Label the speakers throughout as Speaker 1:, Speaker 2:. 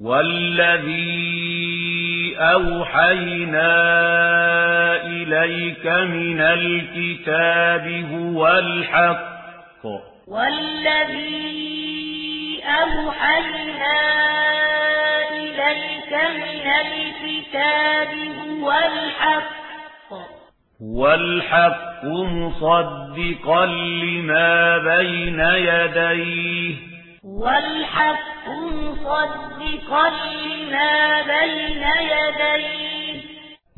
Speaker 1: والذي أوحينا إليك من الكتاب هو الحق
Speaker 2: والذي أوحينا إليك من الكتاب هو الحق
Speaker 1: والحق مصدقا لما بين يديه
Speaker 2: والحق مصدقا لما بين يديه.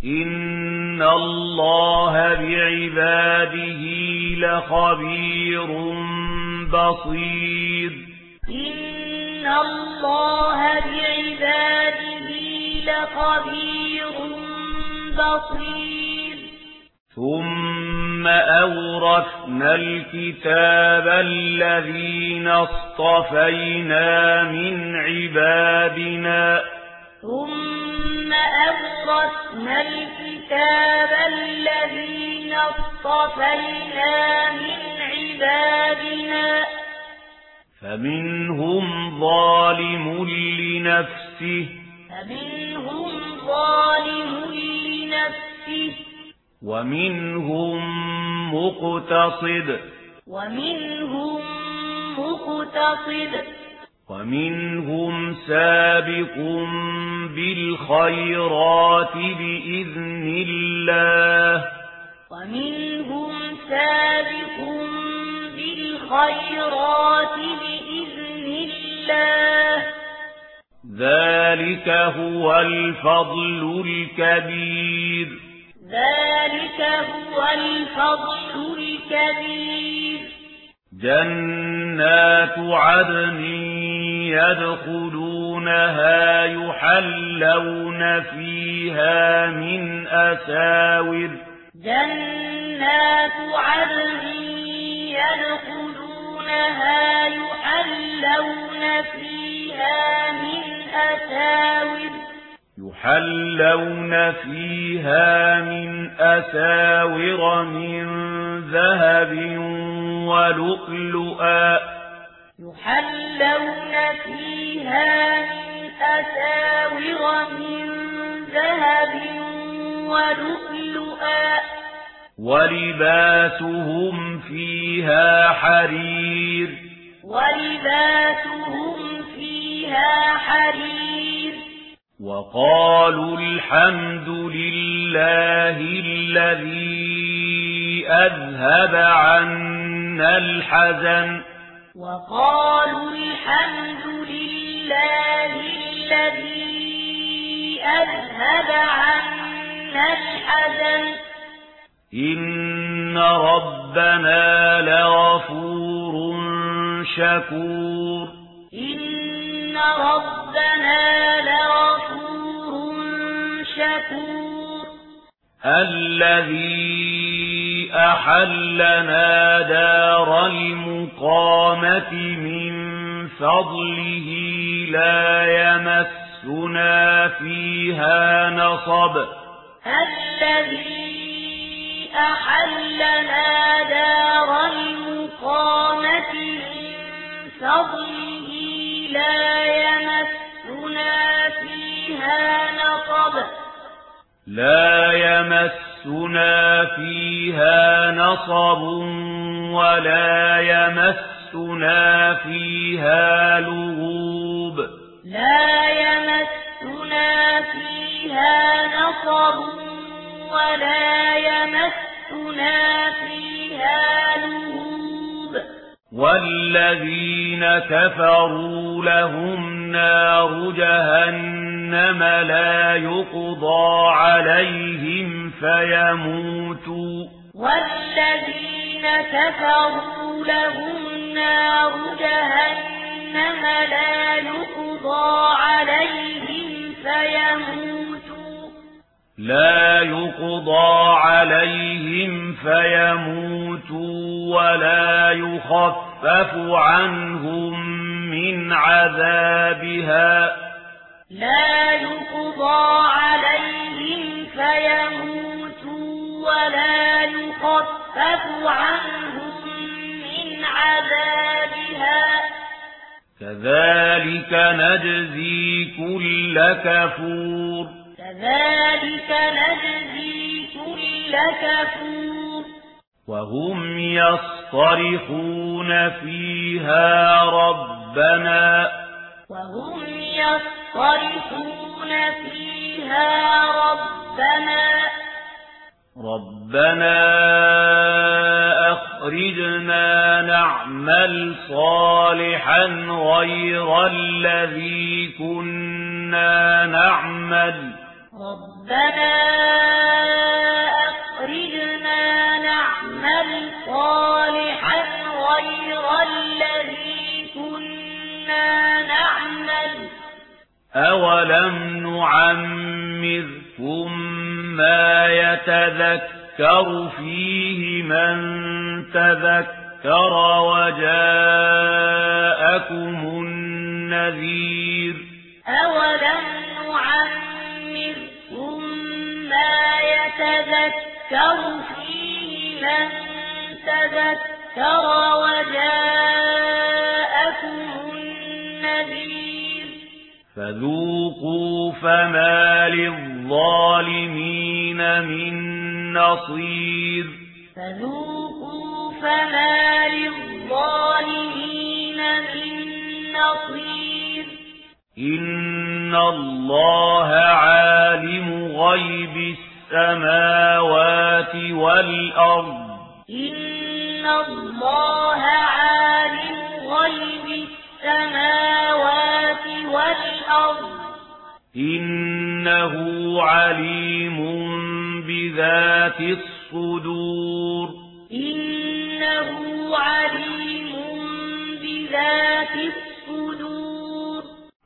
Speaker 1: إن الله بعباده لخبير بصير.
Speaker 2: إن الله بعباده لخبير بصير.
Speaker 1: ثم ثم أورثنا الكتاب الذين اصطفينا من عبادنا.
Speaker 2: ثم أورثنا الكتاب الذين اصطفينا من عبادنا.
Speaker 1: فمنهم ظالم لنفسه.
Speaker 2: فمنهم ظالم لنفسه.
Speaker 1: ومنهم مقتصد.
Speaker 2: ومنهم مقتصد.
Speaker 1: ومنهم سابق بالخيرات بإذن الله.
Speaker 2: ومنهم سابق بالخيرات بإذن الله.
Speaker 1: ذلك هو الفضل الكبير.
Speaker 2: ذلك هو الفضل الكبير.
Speaker 1: جنات عدن يدخلونها يحلون فيها من أساور.
Speaker 2: جنات عدن يدخلونها يحلون فيها من أساور.
Speaker 1: يتحلون فيها من أساور من ذهب ولؤلؤا
Speaker 2: يحلون فيها من أساور من ذهب ولؤلؤا
Speaker 1: ولباسهم فيها حرير
Speaker 2: ولباسهم فيها حرير
Speaker 1: وقالوا الحمد لله الذي أذهب عنا الحزن.
Speaker 2: وقالوا الحمد لله الذي أذهب عنا الحزن.
Speaker 1: إن ربنا لغفور شكور.
Speaker 2: إن ربنا لغفور يكون
Speaker 1: الذي أحلنا دار المقامة من فضله لا يمسنا فيها نصب.
Speaker 2: الذي أحلنا دار المقامة من فضله لا يمسنا فيها
Speaker 1: لا يمسنا فيها نصب ولا يمسنا فيها لغوب.
Speaker 2: لا يمسنا فيها نصب ولا يمسنا فيها لغوب.
Speaker 1: والذين كفروا لهم نار جهنم جهنم لا يقضى عليهم فيموتوا.
Speaker 2: والذين كفروا لهم نار جهنم لا يقضى عليهم فيموتوا.
Speaker 1: لا يقضى عليهم فيموتوا ولا يخفف عنهم من عذابها.
Speaker 2: لا يقضى عليهم فيموتوا ولا يخفف عنهم من عذابها.
Speaker 1: كذلك نجزي كل كفور.
Speaker 2: كذلك نجزي كل كفور.
Speaker 1: وهم يصطرخون فيها ربنا.
Speaker 2: وهم يصطرخون فيها ربنا
Speaker 1: ربنا أخرجنا نعمل صالحا غير الذي كنا نعمل
Speaker 2: ربنا أخرجنا نعمل صالحا
Speaker 1: أَوَلَمْ نُعَمِّرْكُم مَّا يَتَذَكَّرُ فِيهِ مَن تَذَكَّرَ وَجَاءَكُمُ النَّذِيرُ
Speaker 2: أَوَلَمْ نُعَمِّرْكُم مَّا يَتَذَكَّرُ فِيهِ مَن تَذَكَّرَ وَجَاءَكُمُ
Speaker 1: فذوقوا فما للظالمين من نصير.
Speaker 2: فذوقوا فما للظالمين من نصير.
Speaker 1: إن الله عالم غيب السماوات والأرض.
Speaker 2: إن الله عالم غيب السماوات الْأَرْضِ.
Speaker 1: إنه عليم بذات الصدور.
Speaker 2: إنه عليم بذات